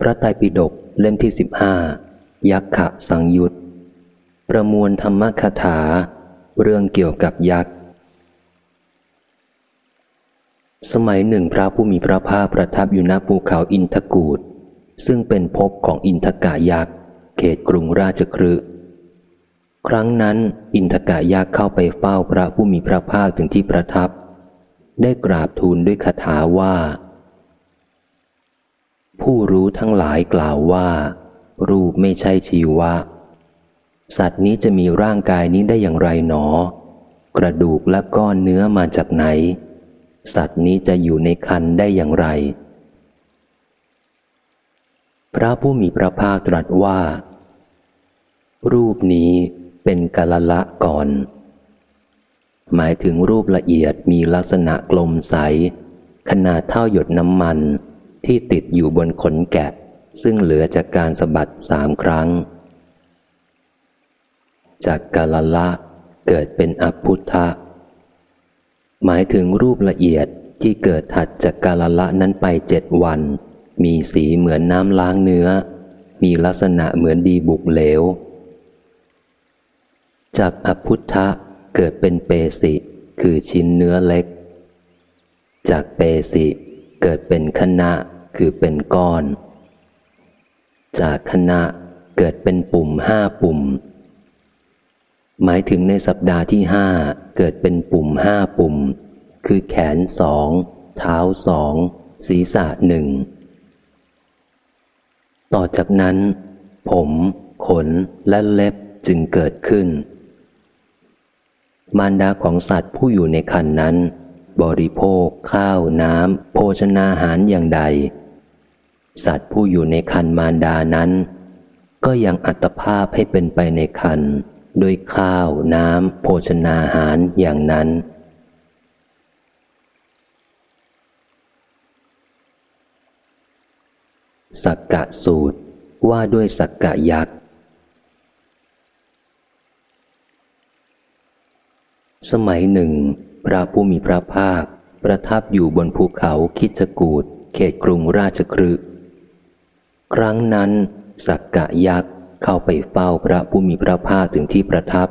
พระไตรปิฎกเล่มที่สิบห้ายักษ์ขะสังยุตประมวลธรรมคาถา เรื่องเกี่ยวกับยักษ์ สมัยหนึ่งพระผู้มีพระภาคประทับอยู่ณภูเขาอินทกูดซึ่งเป็นภพของอินทกะยักษ์ เขตกรุงราชครืครั้งนั้นอินทกะยักษ์เข้าไปเฝ้าพระผู้มีพระภาคถึงที่ประทับ ได้กราบทูลด้วยคาถาว่า ผู้รู้ทั้งหลายกล่าวว่า รูปไม่ใช่ชีวะ สัตว์นี้จะมีร่างกายนี้ได้อย่างไรหนอ กระดูกและก้อนเนื้อมาจากไหน สัตว์นี้จะอยู่ในคันได้อย่างไร พระผู้มีพระภาคตรัสว่า รูปนี้เป็นกาลละก่อน หมายถึงรูปละเอียดมีลักษณะกลมใส ขนาดเท่าหยดน้ำมัน ที่ติดอยู่บนขนแกะ ซึ่งเหลือจากการสะบัดสามครั้ง จากกาลละเกิดเป็นอภุทธะ หมายถึงรูปละเอียดที่เกิดถัดจากกาลละนั้นไปเจ็ดวัน มีสีเหมือนน้ำล้างเนื้อ มีลักษณะเหมือนดีบุกเหลว จากอพุทธะเกิดเป็นเปสิ คือชิ้นเนื้อเล็ก จากเปสิเกิดเป็นคณะ คือเป็นก้อน จากคณะเกิดเป็นปุ่มห้าปุ่ม หมายถึงในสัปดาห์ที่ห้าเกิดเป็นปุ่มห้าปุ่ม คือแขนสองเท้าสองศีรษะหนึ่งต่อจากนั้น ผม ขนและเล็บจึงเกิดขึ้น มารดาของสัตว์ผู้อยู่ในคันนั้น บริโภค ข้าวน้ำ โภชนาหารอย่างใด สัตว์ผู้อยู่ในคันมารดานั้น ก็ยังอัตภาพให้เป็นไปในคันด้วยข้าวน้ำโภชนาหารอย่างนั้น สักกะสูตรว่าด้วยสักกะยักษ์ สมัยหนึ่ง พระผู้มีพระภาคประทับอยู่บนภูเขาคิจกูดเขตกรุงราชครึ ครั้งนั้น สักกะยักษ์เข้าไปเฝ้าพระผู้มีพระภาคถึงที่ประทับ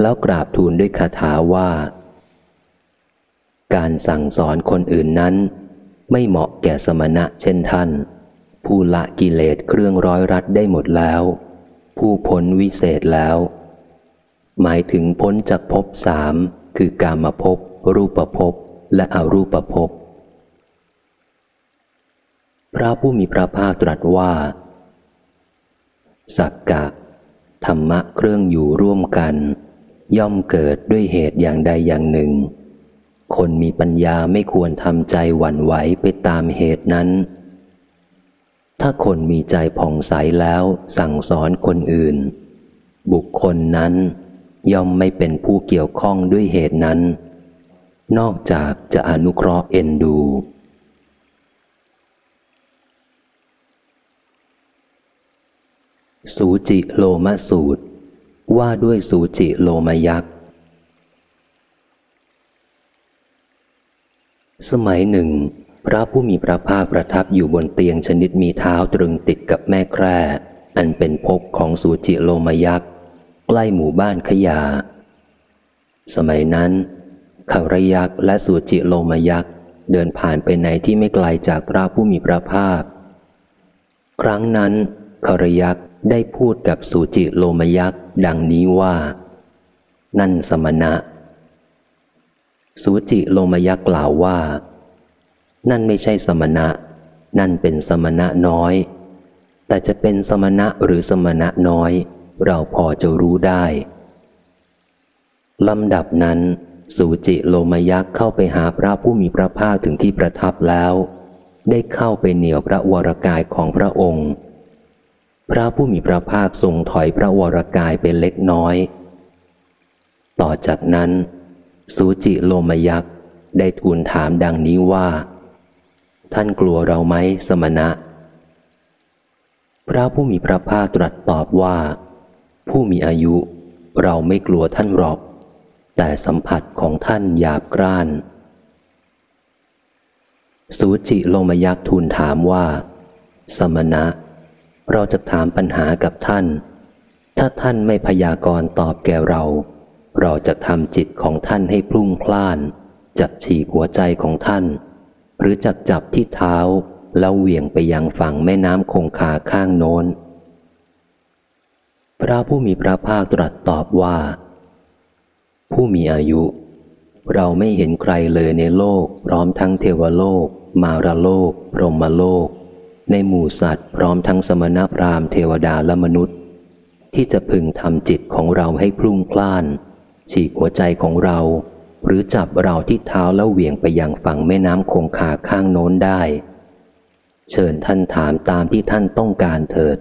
แล้วกราบทูลด้วยคาถาว่า การสั่งสอนคนอื่นนั้น ไม่เหมาะแก่สมณะเช่นท่าน ผู้ละกิเลสเครื่องร้อยรัดได้หมดแล้ว ผู้พ้นวิเศษแล้ว หมายถึงพ้นจากภพสามคือกามภพรูปภพและอรูปภพ พระผู้มีพระภาคตรัสว่า สักกะ ธรรมะเครื่องอยู่ร่วมกัน ย่อมเกิดด้วยเหตุอย่างใดอย่างหนึ่ง คนมีปัญญาไม่ควรทำใจหวั่นไหวไปตามเหตุนั้น ถ้าคนมีใจผ่องใสแล้วสั่งสอนคนอื่น บุคคลนั้นย่อมไม่เป็นผู้เกี่ยวข้องด้วยเหตุนั้น นอกจากจะอนุเคราะห์เอ็นดู สูจิโลมสูตร ว่าด้วยสูจิโลมยักษ์ สมัยหนึ่ง พระผู้มีพระภาคประทับอยู่บนเตียงชนิดมีเท้าตรึงติดกับแม่แคร่ อันเป็นภพของสูจิโลมยักษ์ ใกล้หมู่บ้านขยา สมัยนั้นขารยักษ์และสุจิโลมยักษ์เดินผ่านไปไหนที่ไม่ไกลจากพระผู้มีพระภาค ครั้งนั้นขารยักษ์ ได้พูดกับสุจิโลมยักษ์ดังนี้ว่า นั่นสมณะ สุจิโลมยักษ์กล่าวว่า นั่นไม่ใช่สมณะ นั่นเป็นสมณะน้อย แต่จะเป็นสมณะหรือสมณะน้อย เราพอจะรู้ได้ลำดับนั้น สูจิโลมยักษ์เข้าไปหาพระผู้มีพระภาคถึงที่ประทับแล้ว ได้เข้าไปเหนี่ยวพระวรกายของพระองค์ พระผู้มีพระภาคทรงถอยพระวรกายเป็นเล็กน้อย ต่อจากนั้น สูจิโลมยักษ์ได้ทูลถามดังนี้ว่า ท่านกลัวเราไหมสมณะ พระผู้มีพระภาคตรัสตอบว่า ผู้มีอายุเราไม่กลัวท่านหรอก แต่สัมผัสของท่านหยาบกร้าน สูจิโลมยักษ์ทูลถามว่า สมณะ เราจะถามปัญหากับท่าน ถ้าท่านไม่พยากรณ์ตอบแก่เรา เราจะทำจิตของท่านให้พลุ่งพล่าน จักฉีกหัวใจของท่าน หรือจักจับที่เท้าแล้วเหวี่ยงไปยังฝั่งแม่น้ำคงคาข้างโน้น พระผู้มีพระภาคตรัสตอบว่า ผู้มีอายุ เราไม่เห็นใครเลยในโลกพร้อมทั้งเทวโลก มารโลก พรหมโลก ในหมู่สัตว์พร้อมทั้งสมณพราหมณ์เทวดาและมนุษย์ ที่จะพึงทำจิตของเราให้พลุ่งพล่าน ฉีกหัวใจของเรา หรือจับเราที่เท้าแล้วเหวี่ยงไปยังฝั่งแม่น้ำคงคาข้างโน้นได้ เชิญท่านถามตามที่ท่านต้องการเถิด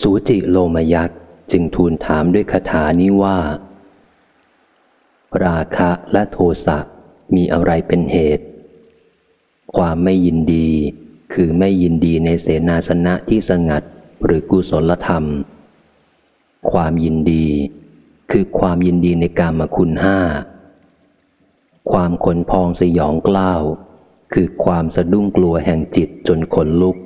สูจิโลมยักษ์จึงทูลถามด้วยคาถานี้ว่า ราคะและโทสะมีอะไรเป็นเหตุ ความไม่ยินดี คือไม่ยินดีในเสนาสนะที่สงัดหรือกุศลธรรม ความยินดี คือความยินดีในกามคุณห้า ความขนพองสยองกล้าว คือความสะดุ้งกลัวแห่งจิตจนขนลุก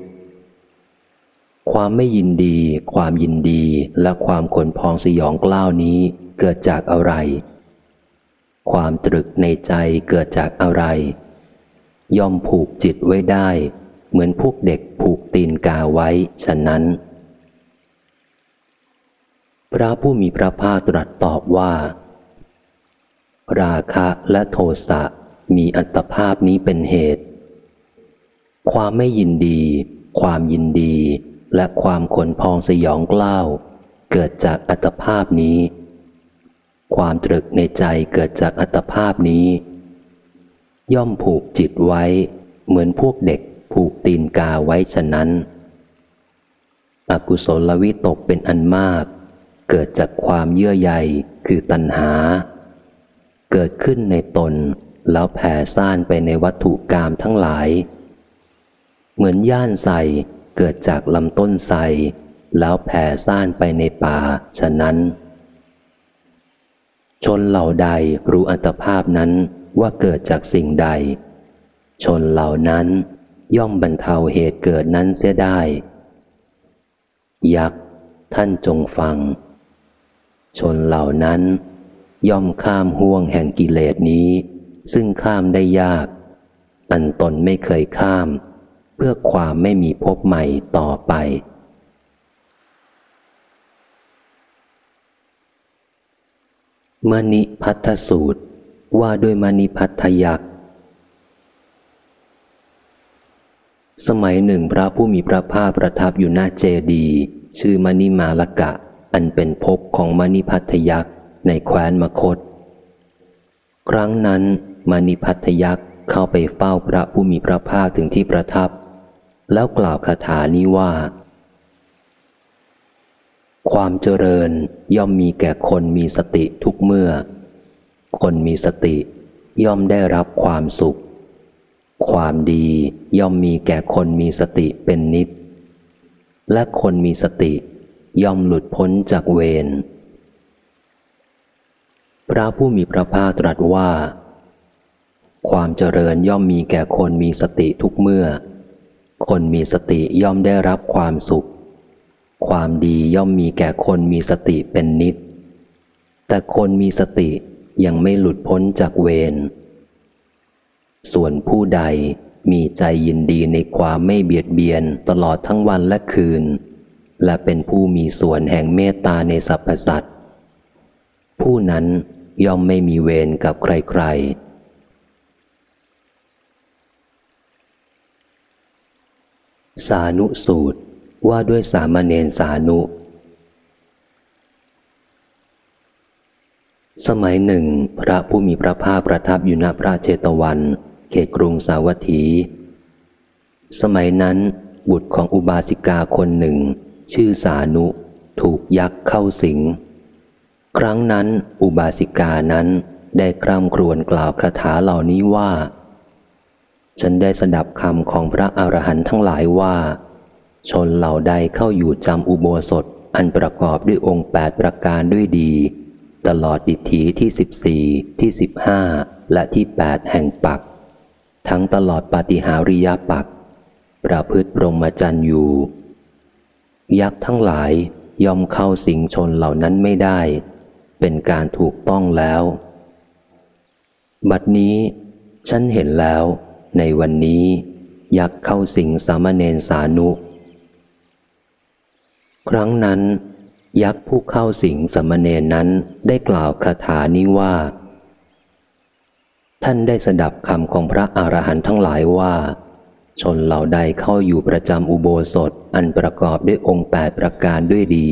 ความไม่ยินดี ความยินดีและความขนพองสยองกล้าวนี้เกิดจากอะไร ความตรึกในใจเกิดจากอะไร ย่อมผูกจิตไว้ได้ เหมือนพวกเด็กผูกตีนกาไว้ฉะนั้น พระผู้มีพระภาคตรัสตอบว่า ราคะและโทสะมีอัตภาพนี้เป็นเหตุ ความไม่ยินดี ความยินดี และความขนพองสยองกล้าว เกิดจากอัตภาพนี้ ความตรึกในใจเกิดจากอัตภาพนี้ ย่อมผูกจิตไว้ เหมือนพวกเด็กผูกตีนกาไว้ฉะนั้น อกุศลวิตกเป็นอันมาก เกิดจากความเยื่อใยคือตัณหา เกิดขึ้นในตนแล้วแผ่ซ่านไปในวัตถุกรรมทั้งหลาย เหมือนย่านใสเกิดจากลำต้นไทรแล้วแผ่ซ่านไปในป่าฉะนั้น ชนเหล่าใดรู้อัตภาพนั้น ว่าเกิดจากสิ่งใด ชนเหล่านั้นย่อมบรรเทาเหตุเกิดนั้นเสียได้ ยักษ์ท่านจงฟัง ชนเหล่านั้น ย่อมข้ามห่วงแห่งกิเลสนี้ ซึ่งข้ามได้ยาก อันตนไม่เคยข้าม เพื่อความไม่มีพบใหม่ต่อไปมณิพัทธสูตร ว่าด้วยมณิพัทธยักษ์สมัยหนึ่งพระผู้มีพระภาคประทับอยู่หน้าเจดีย์ชื่อมณิมาลกะ อันเป็นภพของมณิพัทธยักษ์ในแคว้นมคต ครั้งนั้นมณิพัทธยักษ์เข้าไปเฝ้าพระผู้มีพระภาคถึงที่ประทับ แล้วกล่าวคาถานี้ว่า ความเจริญย่อมมีแก่คนมีสติทุกเมื่อ คนมีสติย่อมได้รับความสุข ความดีย่อมมีแก่คนมีสติเป็นนิด และคนมีสติย่อมหลุดพ้นจากเวร พระผู้มีพระภาคตรัสว่า ความเจริญย่อมมีแก่คนมีสติทุกเมื่อ คนมีสติย่อมได้รับความสุข ความดีย่อมมีแก่คนมีสติเป็นนิด แต่คนมีสติ ยังไม่หลุดพ้นจากเวร ส่วนผู้ใดมีใจยินดีในความไม่เบียดเบียนตลอดทั้งวันและคืน และเป็นผู้มีส่วนแห่งเมตตาในสรรพสัตว์ผู้นั้นย่อมไม่มีเวรกับใครๆสานุสูตรว่าด้วยสามเณรสานุ สมัยหนึ่ง พระผู้มีพระภาคประทับอยู่ณพระเจตวัน เขตกรุงสาวัตถี สมัยนั้น บุตรของอุบาสิกาคนหนึ่ง ชื่อสานุ ถูกยักษ์เข้าสิง ครั้งนั้นอุบาสิกานั้นได้คร่ำครวญกล่าวคาถาเหล่านี้ว่า ฉันได้สดับคำของพระอรหันต์ทั้งหลายว่า ชนเหล่าใดเข้าอยู่จำอุโบสถอันประกอบด้วยองค์แปดประการด้วยดี ตลอดดิถีที่สิบสี่ที่สิบห้าและที่แปดแห่งปัก ทั้งตลอดปาฏิหาริยปัก ประพฤติปรมจันอยู่ ยักษ์ทั้งหลายย่อมเข้าสิงชนเหล่านั้นไม่ได้ เป็นการถูกต้องแล้ว บัดนี้ ฉันเห็นแล้ว ในวันนี้ ยักษ์เข้าสิงสามเณรสานุ ครั้งนั้น ยักษ์ผู้เข้าสิงสามเณรนั้นได้กล่าวคาถานี้ว่า ท่านได้สดับคำของพระอรหันต์ทั้งหลายว่า ชนเหล่าใดเข้าอยู่ประจำอุโบสถอันประกอบด้วยองค์แปดประการด้วยดี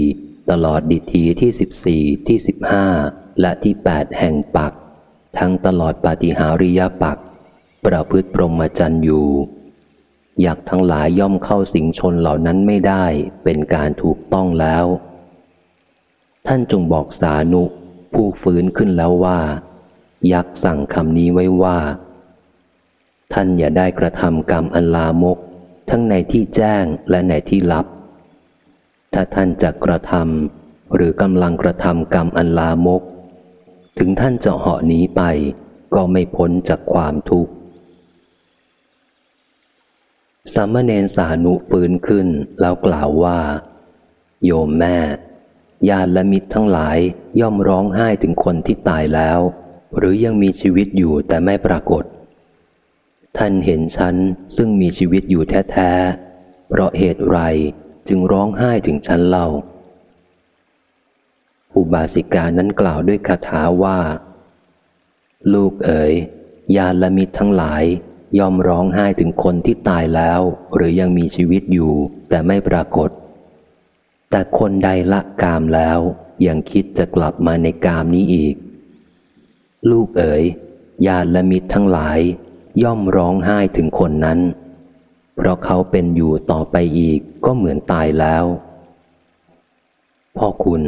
ตลอดดิทีที่สิบสี่ที่สิบห้าและที่แปดแห่งปัก ทั้งตลอดปาฏิหาริยปัก ประพฤติปรมจันอยู่อยากทั้งหลายย่อมเข้าสิงชนเหล่านั้นไม่ได้เป็นการถูกต้องแล้ว ท่านจงบอกสานุ ผู้ฟื้นขึ้นแล้วว่า ยักษ์สั่งคำนี้ไว้ว่า ท่านอย่าได้กระทำกรรมอันลามก ทั้งในที่แจ้งและในที่ลับ ถ้าท่านจะกระทำหรือกำลังกระทำกรรมอันลามก ถึงท่านจะเหาะหนีไป ก็ไม่พ้นจากความทุกข์สามเณรสานุฟื้นขึ้นแล้วกล่าวว่า โยมแม่ ญาติและมิตรทั้งหลายย่อมร้องไห้ถึงคนที่ตายแล้ว หรือยังมีชีวิตอยู่แต่ไม่ปรากฏ ท่านเห็นฉันซึ่งมีชีวิตอยู่แท้ๆ เพราะเหตุไรจึงร้องไห้ถึงฉันเล่า อุบาสิกานั้นกล่าวด้วยคาถาว่า ลูกเอ๋ยญาติและมิตรทั้งหลาย ย่อมร้องไห้ถึงคนที่ตายแล้ว หรือยังมีชีวิตอยู่แต่ไม่ปรากฏ แต่คนใดละกามแล้วยังคิดจะกลับมาในกามนี้อีก ลูกเอ๋ยญาติและมิตรทั้งหลาย ย่อมร้องไห้ถึงคนนั้น เพราะเขาเป็นอยู่ต่อไปอีกก็เหมือนตายแล้ว พ่อคุณ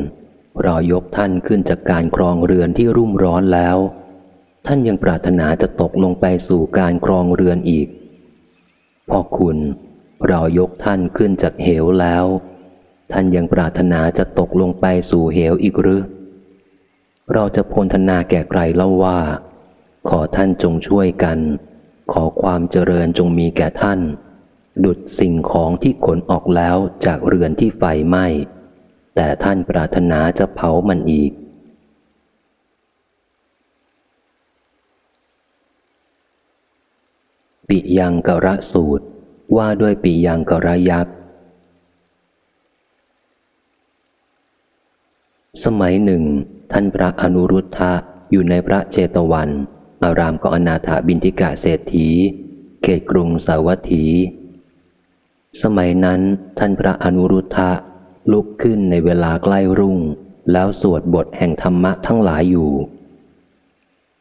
เรายกท่านขึ้นจากการครองเรือนที่รุ่มร้อนแล้ว ท่านยังปรารถนาจะตกลงไปสู่การครองเรือนอีก พ่อคุณเรายกท่านขึ้นจากเหวแล้ว ท่านยังปรารถนาจะตกลงไปสู่เหวอีกหรือ เราจะพนธนาแก่ใครเล่าว่า ขอท่านจงช่วยกัน ขอความเจริญจงมีแก่ท่าน ดุดสิ่งของที่ขนออกแล้วจากเรือนที่ไฟไหม้ แต่ท่านปรารถนาจะเผามันอีกปิยังกระสูตร ว่าด้วยปิยังกระยักษ์ สมัยหนึ่ง ท่านพระอนุรุทธะอยู่ในพระเจตวัน อารามกอนาถาบินทิกาเศรษฐี เขตกรุงสาวัตถี สมัยนั้นท่านพระอนุรุทธะลุกขึ้นในเวลาใกล้รุ่ง แล้วสวดบทแห่งธรรมะทั้งหลายอยู่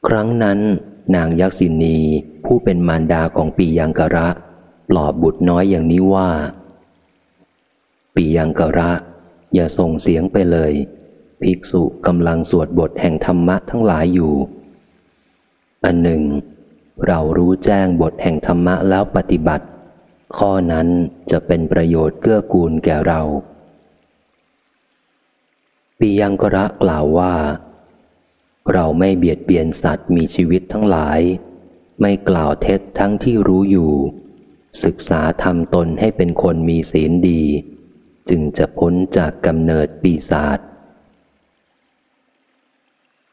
ครั้งนั้น นางยักษินีผู้เป็นมารดาของปียังกระ ปลอบบุตรน้อยอย่างนี้ว่า ปียังกระ อย่าส่งเสียงไปเลย ภิกษุกำลังสวดบทแห่งธรรมะทั้งหลายอยู่ อันหนึ่ง เรารู้แจ้งบทแห่งธรรมะแล้วปฏิบัติ ข้อนั้นจะเป็นประโยชน์เกื้อกูลแก่เราปียังกระกล่าวว่า เราไม่เบียดเบียนสัตว์มีชีวิตทั้งหลาย ไม่กล่าวเท็จทั้งที่รู้อยู่ ศึกษาทำตนให้เป็นคนมีศีลดี จึงจะพ้นจากกำเนิดปีศาจ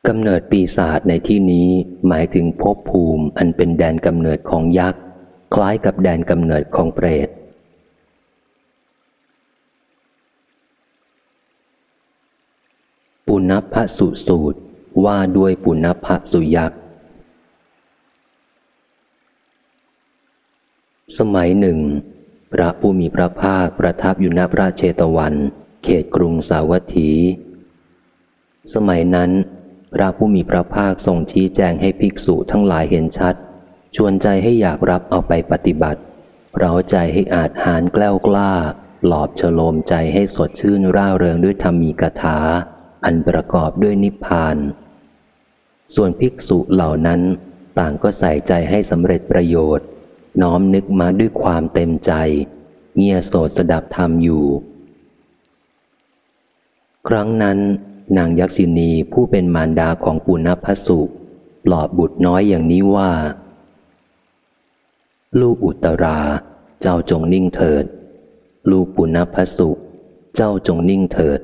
กำเนิดปีศาจในที่นี้หมายถึงภพภูมิอันเป็นแดนกำเนิดของยักษ์ คล้ายกับแดนกำเนิดของเปรต ปุณพสุสูตรว่าด้วยปุณพสุยักษ์ สมัยหนึ่ง พระผู้มีพระภาคประทับอยู่ณพระเชตวัน เขตกรุงสาวัตถี สมัยนั้น พระผู้มีพระภาคทรงชี้แจงให้ภิกษุทั้งหลายเห็นชัด ชวนใจให้อยากรับเอาไปปฏิบัติเร้าใจให้อาจหารแกล้วกล้า หลอบฉโลมใจให้สดชื่นร่าเริงด้วยธรรมีกถา อันประกอบด้วยนิพพาน ส่วนภิกษุเหล่านั้น ต่างก็ใส่ใจให้สำเร็จประโยชน์ น้อมนึกมาด้วยความเต็มใจ เงียโสดสดับธรรมอยู่ ครั้งนั้น นางยักษินีผู้เป็นมารดาของปุณพสุปลอบบุตรน้อยอย่างนี้ว่า ลูกอุตราเจ้าจงนิ่งเถิด ลูกปุณพสุเจ้าจงนิ่งเถิด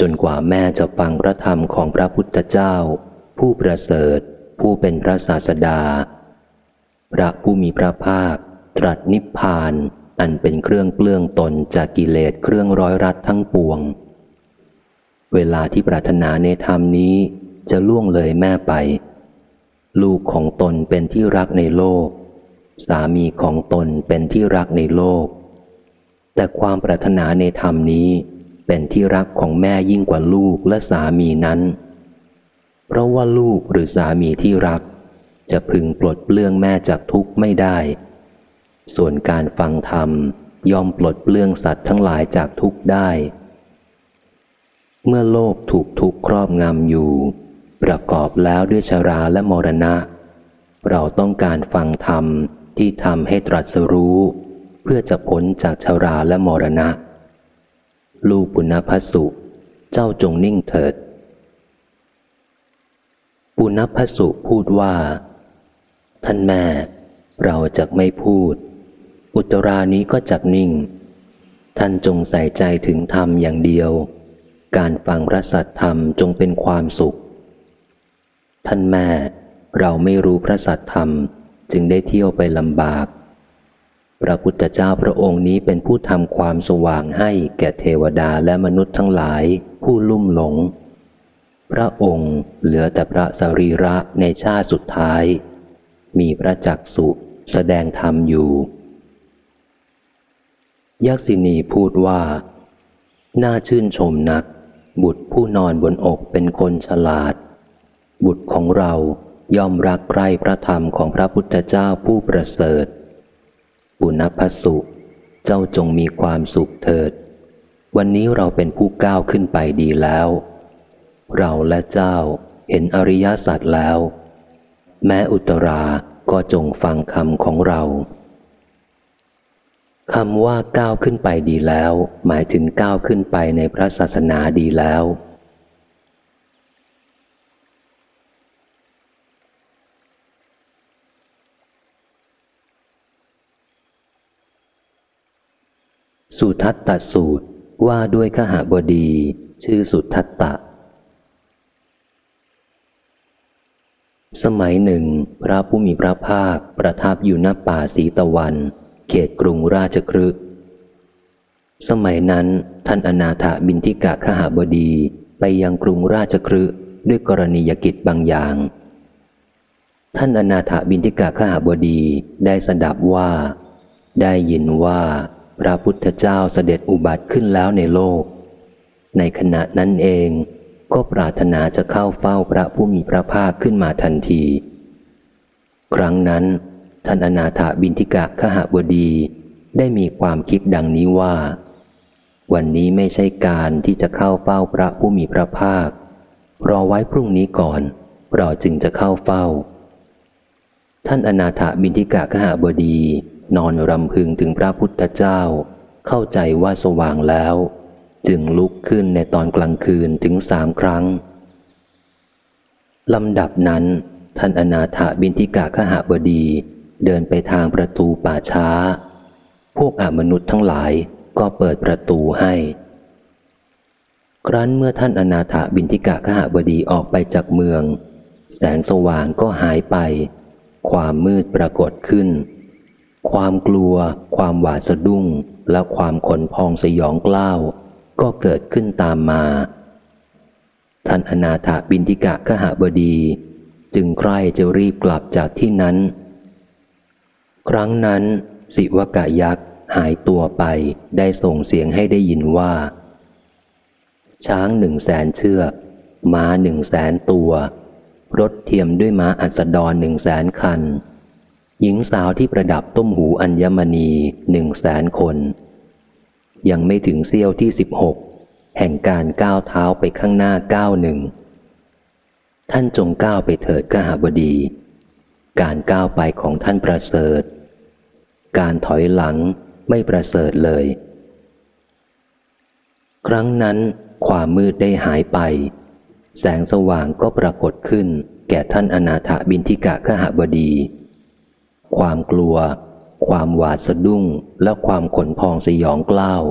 จนกว่าแม่จะฟังพระธรรมของพระพุทธเจ้า ผู้ประเสริฐ ผู้เป็นพระศาสดา พระผู้มีพระภาค ตรัสนิพพานอันเป็นเครื่องเปลื้องตนจากกิเลสเครื่องร้อยรัดทั้งปวง เวลาที่ปรารถนาในธรรมนี้จะล่วงเลยแม่ไป ลูกของตนเป็นที่รักในโลก สามีของตนเป็นที่รักในโลก แต่ความปรารถนาในธรรมนี้เป็นที่รักของแม่ยิ่งกว่าลูกและสามีนั้น เพราะว่าลูกหรือสามีที่รัก จะพึงปลดเปลื้องแม่จากทุกข์ไม่ได้ ส่วนการฟังธรรมยอมปลดเปลื้องสัตว์ทั้งหลายจากทุกข์ได้ เมื่อโลกถูกทุกข์ครอบงำอยู่ ประกอบแล้วด้วยชราและมรณะ เราต้องการฟังธรรมที่ทำให้ตรัสรู้ เพื่อจะพ้นจากชราและมรณะ ลูกปุณพสุ เจ้าจงนิ่งเถิด ปุณพสุพูดว่า ท่านแม่ เราจะไม่พูด อุตรานี้ก็จักนิ่ง ท่านจงใส่ใจถึงธรรมอย่างเดียว การฟังพระสัทธรรมจงเป็นความสุข ท่านแม่เราไม่รู้พระสัตธรรมจึงได้เที่ยวไปลำบาก พระพุทธเจ้าพระองค์นี้เป็นผู้ทำความสว่างให้แก่เทวดาและมนุษย์ทั้งหลายผู้ลุ่มหลง พระองค์เหลือแต่พระสรีระในชาติสุดท้าย มีพระจักสุแสดงธรรมอยู่ ยักษินีพูดว่า น่าชื่นชมนัก บุตรผู้นอนบนอกเป็นคนฉลาด บุตรของเราย่อมรักใคร่พระธรรมของพระพุทธเจ้าผู้ประเสริฐ ปุณพสุเจ้าจงมีความสุขเถิด วันนี้เราเป็นผู้ก้าวขึ้นไปดีแล้ว เราและเจ้าเห็นอริยสัจแล้ว แม้อุตราก็จงฟังคำของเรา คำว่าก้าวขึ้นไปดีแล้ว หมายถึงก้าวขึ้นไปในพระศาสนาดีแล้ว สุทัตตสูตรว่าด้วยขหาบดี ชื่อสุทัตตะ สมัยหนึ่ง พระผู้มีพระภาคประทับอยู่หน้าป่าสีตะวัน เขตกรุงราชครึกสมัยนั้นท่านอนาถบินทิกะขหาบดีไปยังกรุงราชครึด้วยกรณียกิจบางอย่าง ท่านอนาถบินทิกะขหาบดีได้สดับว่า ได้ยินว่าพระพุทธเจ้าเสด็จอุบัติขึ้นแล้วในโลก ในขณะนั้นเองก็ปรารถนาจะเข้าเฝ้าพระผู้มีพระภาคขึ้นมาทันที ครั้งนั้น ท่านอนาถาบินทิกะขหบดี ได้มีความคิดดังนี้ว่า วันนี้ไม่ใช่การที่จะเข้าเฝ้าพระผู้มีพระภาค รอไว้พรุ่งนี้ก่อน เราจึงจะเข้าเฝ้า ท่านอนาถาบินทิกะขหบดี นอนรำพึงถึงพระพุทธเจ้า เข้าใจว่าสว่างแล้ว จึงลุกขึ้นในตอนกลางคืนถึงสามครั้งลำดับนั้น ท่านอนาถาบินทิกะขหบดี เดินไปทางประตูป่าช้า พวกอมนุษย์ทั้งหลายก็เปิดประตูให้ ครั้นเมื่อท่านอนาถบินทิกะขหบดีออกไปจากเมือง แสงสว่างก็หายไป ความมืดปรากฏขึ้น ความกลัว ความหวาดสะดุ้ง และความขนพองสยองกล้าว ก็เกิดขึ้นตามมาท่านอนาถบินทิกะขหบดี จึงใคร่จะรีบกลับจากที่นั้น ครั้งนั้น สิวกะยักษ์หายตัวไปได้ส่งเสียงให้ได้ยินว่า ช้างหนึ่งแสนเชือกม้าหนึ่งแสนตัว รถเทียมด้วยม้าอัสดรหนึ่งแสนคัน หญิงสาวที่ประดับต้มหูอัญมณีหนึ่งแสนคน ยังไม่ถึงเสี้ยวที่สิบหกแห่งการก้าวเท้าไปข้างหน้าก้าวหนึ่ง ท่านจงก้าวไปเถิดกหาบดี การก้าวไปของท่านประเสริฐ การถอยหลังไม่ประเสริฐเลย ครั้งนั้นความมืดได้หายไป แสงสว่างก็ปรากฏขึ้น แก่ท่านอนาถบินทิกะขหบดี ความกลัว ความหวาดสะดุ้งและความขนพองสยองกล้าว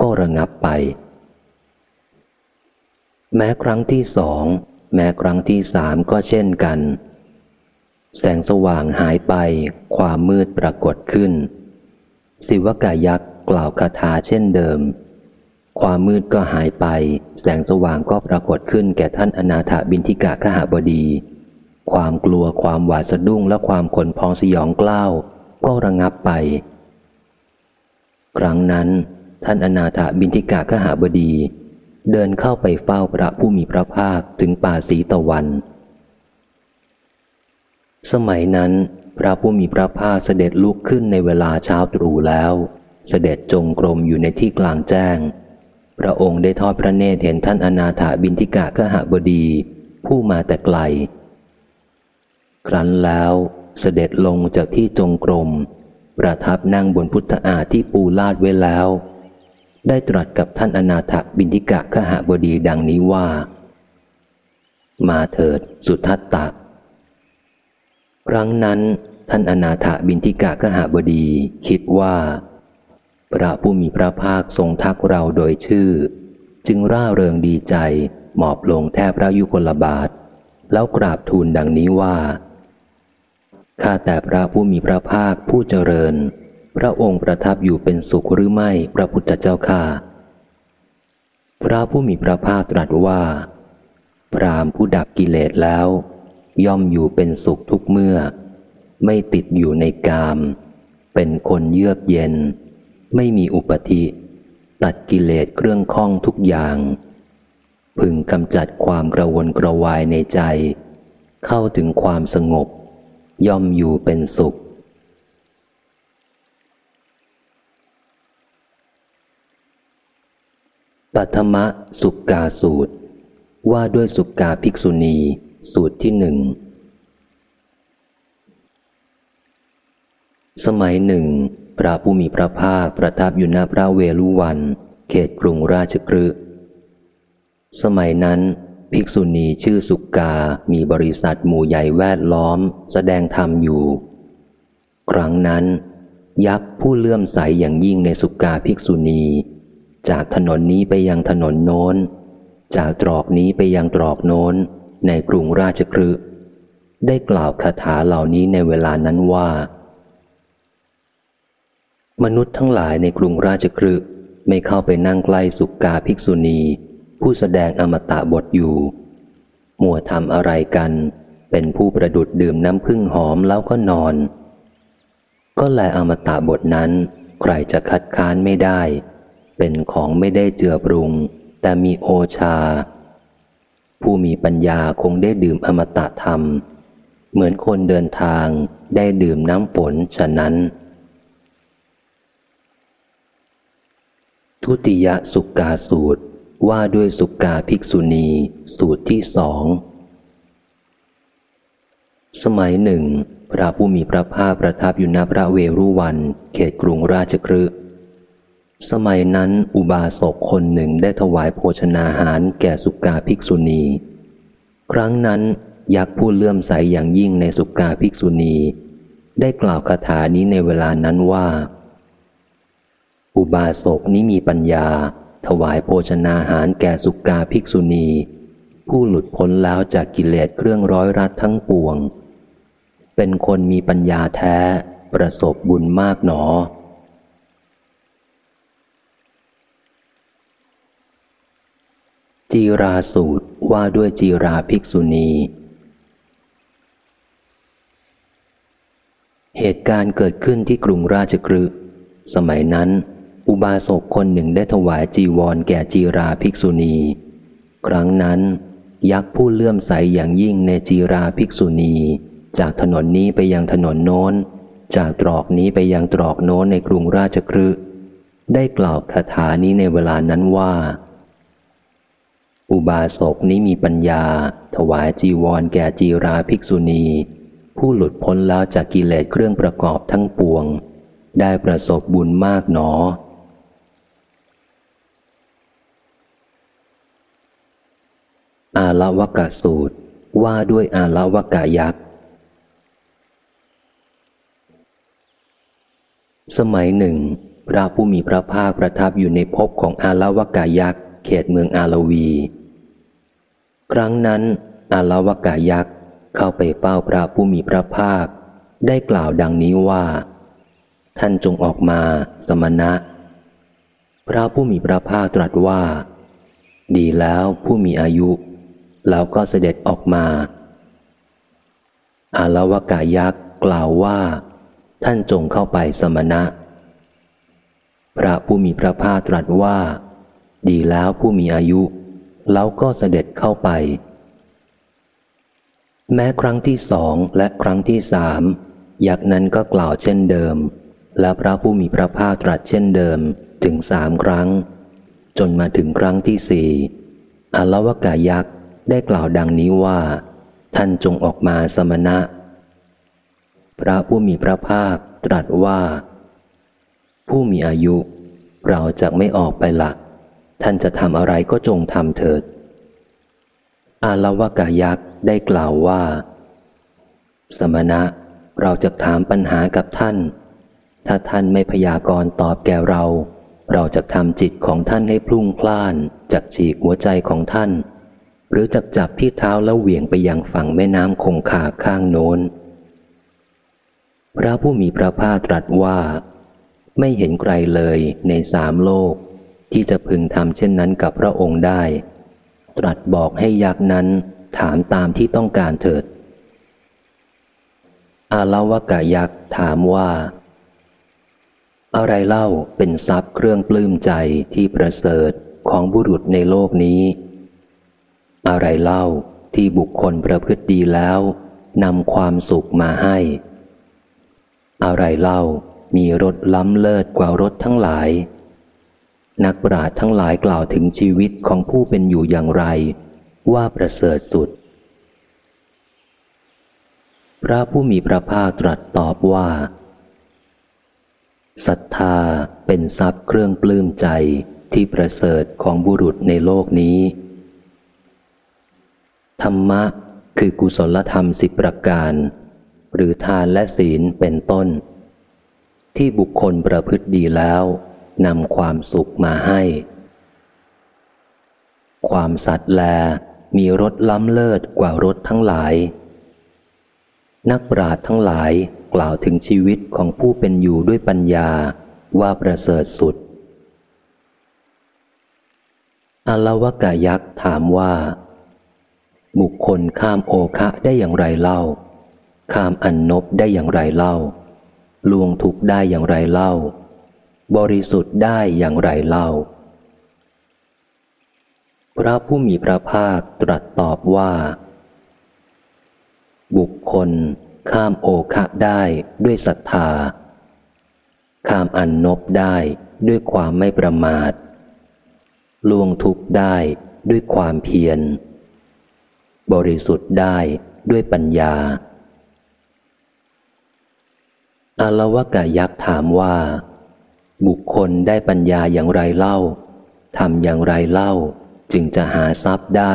ก็ระงับไป แม้ครั้งที่สอง แม้ครั้งที่สามก็เช่นกัน แสงสว่างหายไป ความมืดปรากฏขึ้น ศิวกายักษ์กล่าวคาถาเช่นเดิม ความมืดก็หายไป แสงสว่างก็ปรากฏขึ้นแก่ท่านอนาถบินทิกะขหบดี ความกลัวความหวาดสะดุ้งและความขนพองสยองกล้าว ก็ระงับไป ครั้งนั้น ท่านอนาถบินทิกะขหาบดี เดินเข้าไปเฝ้าพระผู้มีพระภาคถึงป่าสีตะวัน สมัยนั้น พระผู้มีพระภาคเสด็จลุกขึ้นในเวลาเช้าตรู่แล้ว เสด็จจงกรมอยู่ในที่กลางแจ้ง พระองค์ได้ทอดพระเนตรเห็นท่านอนาถาบินทิกะขหบดี ผู้มาแต่ไกล ครั้นแล้วเสด็จลงจากที่จงกรม ประทับนั่งบนพุทธอาที่ปูลาดไว้แล้ว ได้ตรัสกับท่านอนาถบินทิกะขหบดีดังนี้ว่า มาเถิดสุทัตตะ ครั้งนั้นท่านอนาถบินทิกะขหบดีคิดว่า พระผู้มีพระภาคทรงทักเราโดยชื่อ จึงร่าเริงดีใจหมอบลงแทบพระยุคลบาท แล้วกราบทูลดังนี้ว่าข้าแต่พระผู้มีพระภาคผู้เจริญ พระองค์ประทับอยู่เป็นสุขหรือไม่พระพุทธเจ้าข้าพระผู้มีพระภาคตรัสว่า พรามผู้ดับกิเลสแล้ว ย่อมอยู่เป็นสุขทุกเมื่อ ไม่ติดอยู่ในกาม เป็นคนเยือกเย็น ไม่มีอุปธิ ตัดกิเลสเครื่องข้องทุกอย่าง พึงกำจัดความกระวนกระวายในใจ เข้าถึงความสงบ ย่อมอยู่เป็นสุข ปัทมะสุกกาสูตร ว่าด้วยสุกกาภิกษุณี สูตรที่หนึ่ง สมัยหนึ่ง พระผู้มีพระภาคประทับอยู่ณพระเวลุวัน เขตกรุงราชกฤห์สมัยนั้น ภิกษุณีชื่อสุกกา มีบริษัทหมู่ใหญ่แวดล้อม แสดงธรรมอยู่ ครั้งนั้น ยักษ์ผู้เลื่อมใสอย่างยิ่งในสุกกาภิกษุณี จากถนนนี้ไปยังถนนโน้น จากตรอกนี้ไปยังตรอกโน้น ในกรุงราชคฤห์ได้กล่าวคาถาเหล่านี้ในเวลานั้นว่า มนุษย์ทั้งหลายในกรุงราชคฤห์ไม่เข้าไปนั่งใกล้สุกกาภิกษุณี ผู้แสดงอมตะบทอยู่มัวทำอะไรกัน เป็นผู้ประดุดดื่มน้ำพึ่งหอมแล้วก็นอน ก็แลอมตะบทนั้น ใครจะคัดค้านไม่ได้ เป็นของไม่ได้เจือปรุง แต่มีโอชา ผู้มีปัญญาคงได้ดื่มอมตะธรรม เหมือนคนเดินทางได้ดื่มน้ำฝนฉะนั้น ทุติยสุกกาสูตรว่าด้วยสุกาภิกษุณี สูตรที่สอง สมัยหนึ่ง พระผู้มีพระภาคประทับอยู่ณพระเวรุวัน เขตกรุงราชคฤห์ สมัยนั้นอุบาสกคนหนึ่งได้ถวายโภชนาหารแก่สุกาภิกษุณี ครั้งนั้นยักษ์ผู้เลื่อมใสอย่างยิ่งในสุกาภิกษุณี ได้กล่าวคาถานี้ในเวลานั้นว่า อุบาสกนี้มีปัญญา ถวายโภชนาหารแก่สุกาภิกษุณี ผู้หลุดพ้นแล้วจากกิเลสเครื่องร้อยรัดทั้งปวง เป็นคนมีปัญญาแท้ ประสบบุญมากหนอ จีราสูตรว่าด้วยจีราภิกษุณี เหตุการณ์เกิดขึ้นที่กรุงราชกฤห์สมัยนั้น อุบาสกคนหนึ่งได้ถวายจีวรแก่จีราภิกษุณี ครั้งนั้น ยักษ์ผู้เลื่อมใสอย่างยิ่งในจีราภิกษุณี จากถนนนี้ไปยังถนนโน้น จากตรอกนี้ไปยังตรอกโน้นในกรุงราชคฤห์ได้กล่าวคาถานี้ในเวลานั้นว่า อุบาสกนี้มีปัญญา ถวายจีวรแก่จีราภิกษุณี ผู้หลุดพ้นแล้วจากกิเลสเครื่องประกอบทั้งปวง ได้ประสบบุญมากหนอ อาละวกะสูตรว่าด้วยอาละวกะยักษ์ สมัยหนึ่ง พระผู้มีพระภาคประทับอยู่ในภพของอาละวกายักษ์ เขตเมืองอาลวี ครั้งนั้น อาลวกายักษ์เข้าไปเฝ้าพระผู้มีพระภาค ได้กล่าวดังนี้ว่า ท่านจงออกมาสมณะ พระผู้มีพระภาคตรัสว่า ดีแล้วผู้มีอายุ แล้วก็เสด็จออกมา อาลวกายักษ์กล่าวว่า ท่านจงเข้าไปสมณะพระผู้มีพระภาคตรัสว่า ดีแล้วผู้มีอายุ แล้วก็เสด็จเข้าไป แม้ครั้งที่สองและครั้งที่สามยักษ์นั้นก็กล่าวเช่นเดิม และพระผู้มีพระภาคตรัสเช่นเดิมถึงสามครั้ง จนมาถึงครั้งที่สี่อลวกายักษ์ได้กล่าวดังนี้ว่า ท่านจงออกมาสมณะ พระผู้มีพระภาคตรัสว่า ผู้มีอายุ เราจะไม่ออกไปละ ท่านจะทำอะไรก็จงทำเถิด อาลวกายักษ์ได้กล่าวว่า สมณะเราจะถามปัญหากับท่าน ถ้าท่านไม่พยากรณ์ตอบแก่เรา เราจะทำจิตของท่านให้พลุ่งพล่านจากฉีกหัวใจของท่าน หรือจับจับที่เท้าแล้วเหวี่ยงไปยังฝั่งแม่น้ำคงคาข้างโน้น พระผู้มีพระภาคตรัสว่า ไม่เห็นใครเลยในสามโลก ที่จะพึงทำเช่นนั้นกับพระองค์ได้ ตรัสบอกให้ยักษ์นั้นถามตามที่ต้องการเถิด อาลาวกายักษ์ถามว่า อะไรเล่าเป็นทรัพย์เครื่องปลื้มใจที่ประเสริฐของบุรุษในโลกนี้ อะไรเล่าที่บุคคลประพฤติดีแล้วนำความสุขมาให้ อะไรเล่ามีรถล้ำเลิศกว่ารถทั้งหลาย นักปราชญ์ทั้งหลายกล่าวถึงชีวิตของผู้เป็นอยู่อย่างไร ว่าประเสริฐสุด พระผู้มีพระภาคตรัสตอบว่าศรัทธาเป็นทรัพย์เครื่องปลื้มใจที่ประเสริฐของบุรุษในโลกนี้ ธรรมะคือกุศลธรรมสิบประการ หรือทานและศีลเป็นต้น ที่บุคคลประพฤติดีแล้ว นำความสุขมาให้ ความสัตย์แลมีรถล้ำเลิศกว่ารถทั้งหลาย นักปราชญ์ทั้งหลายกล่าวถึงชีวิตของผู้เป็นอยู่ด้วยปัญญาว่าประเสริฐสุดอลวกายักษ์ถามว่า บุคคลข้ามโอคะได้อย่างไรเล่า ข้ามอันนบได้อย่างไรเล่าลวงทุกได้อย่างไรเล่า บริสุทธิ์ได้อย่างไรเล่า พระผู้มีพระภาคตรัสตอบว่า บุคคลข้ามโอคะได้ด้วยศรัทธา ข้ามอันนบได้ด้วยความไม่ประมาทลวงทุกได้ด้วยความเพียร บริสุทธิ์ได้ด้วยปัญญา อาลวกายักษ์ถามว่า บุคคลได้ปัญญาอย่างไรเล่าทำอย่างไรเล่า จึงจะหาทรัพย์ได้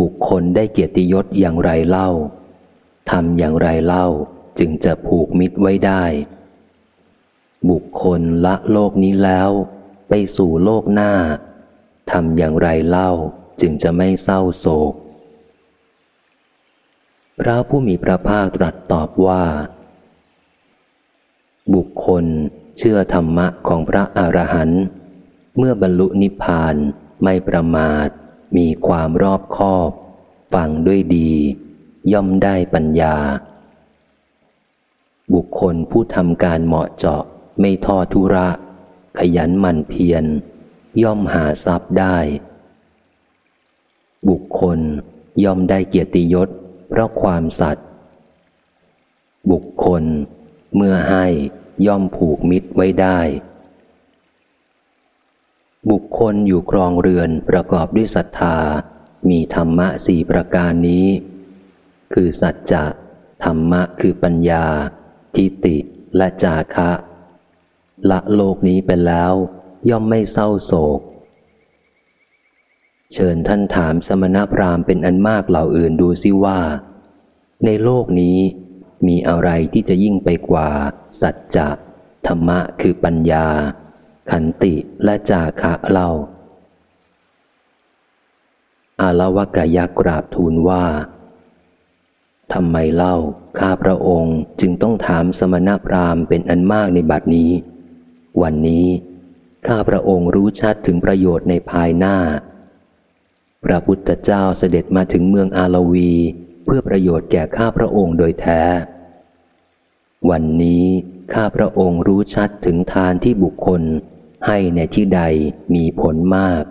บุคคลได้เกียรติยศอย่างไรเล่าทำอย่างไรเล่า จึงจะผูกมิตรไว้ได้ บุคคลละโลกนี้แล้ว ไปสู่โลกหน้าทำอย่างไรเล่า จึงจะไม่เศร้าโศก พระผู้มีพระภาคตรัสตอบว่า บุคคล เชื่อธรรมะของพระอรหันต์เมื่อบรรลุนิพพานไม่ประมาท มีความรอบคอบ ฟังด้วยดี ย่อมได้ปัญญา บุคคลผู้ทำการเหมาะเจาะไม่ทอทุระ ขยันหมั่นเพียรย่อมหาทรัพย์ได้ บุคคลย่อมได้เกียรติยศ เพราะความสัตย์บุคคลเมื่อให้ ย่อมผูกมิตรไว้ได้ บุคคลอยู่ครองเรือนประกอบด้วยศรัทธา มีธรรมะสี่ประการนี้ คือสัจจะธรรมะคือปัญญา ทิติและจาคะ ละโลกนี้ไปแล้ว ย่อมไม่เศร้าโศก เชิญท่านถามสมณพราหมณ์เป็นอันมากเหล่าอื่นดูสิว่า ในโลกนี้ มีอะไรที่จะยิ่งไปกว่า สัจจะ ธรรมะคือปัญญา ขันติและจาคะเล่า อาลวกยักกราบทูลว่าทำไมเล่า ข้าพระองค์จึงต้องถามสมณพราหมณ์เป็นอันมากในบัดนี้ วันนี้ ข้าพระองค์รู้ชัดถึงประโยชน์ในภายหน้า พระพุทธเจ้าเสด็จมาถึงเมืองอาลวี เพื่อประโยชน์แก่ข้าพระองค์โดยแท้ วันนี้ข้าพระองค์รู้ชัดถึงทานที่บุคคลให้ในที่ใดมีผลมาก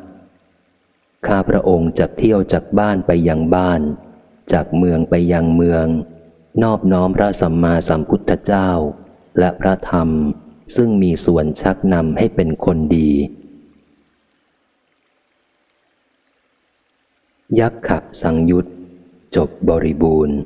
ข้าพระองค์จะเที่ยวจากบ้านไปยังบ้าน จากเมืองไปยังเมือง นอบน้อมพระสัมมาสัมพุทธเจ้า และพระธรรมซึ่งมีส่วนชักนำให้เป็นคนดี ยักขะสังยุต จบบริบูรณ์